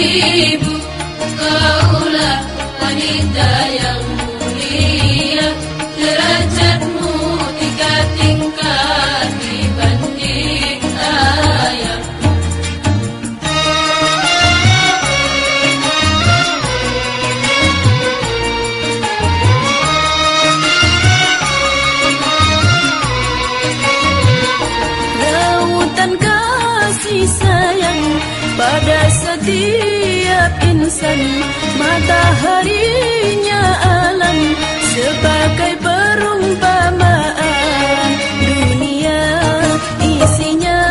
Ibu, kaulah wanita yang mulia, derajatmu tiga tingkat dibanding ayah. Lautan kasih sayang pada setiap insan Mataharinya alam sebagai perumpamaan. Dunia isinya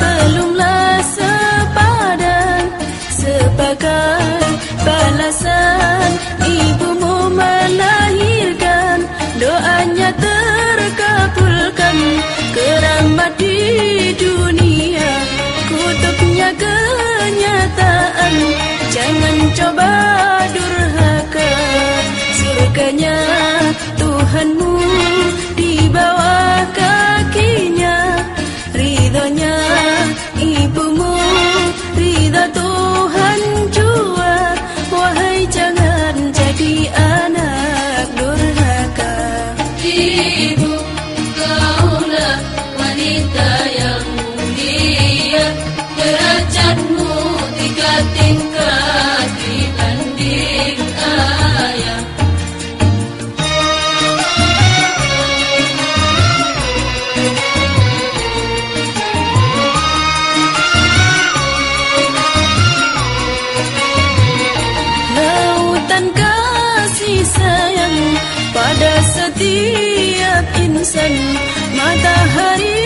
belumlah sepadan Sebagai balasan ibumu coba durhaka Surganya Tuhanmu di bawah kakinya. Ridhonya ibumu Ridha Tuhan jua. Wahai jangan jadi anak durhaka. Ibu, kaulah wanita yang mulia, derajatmu setiap insan Mataharinya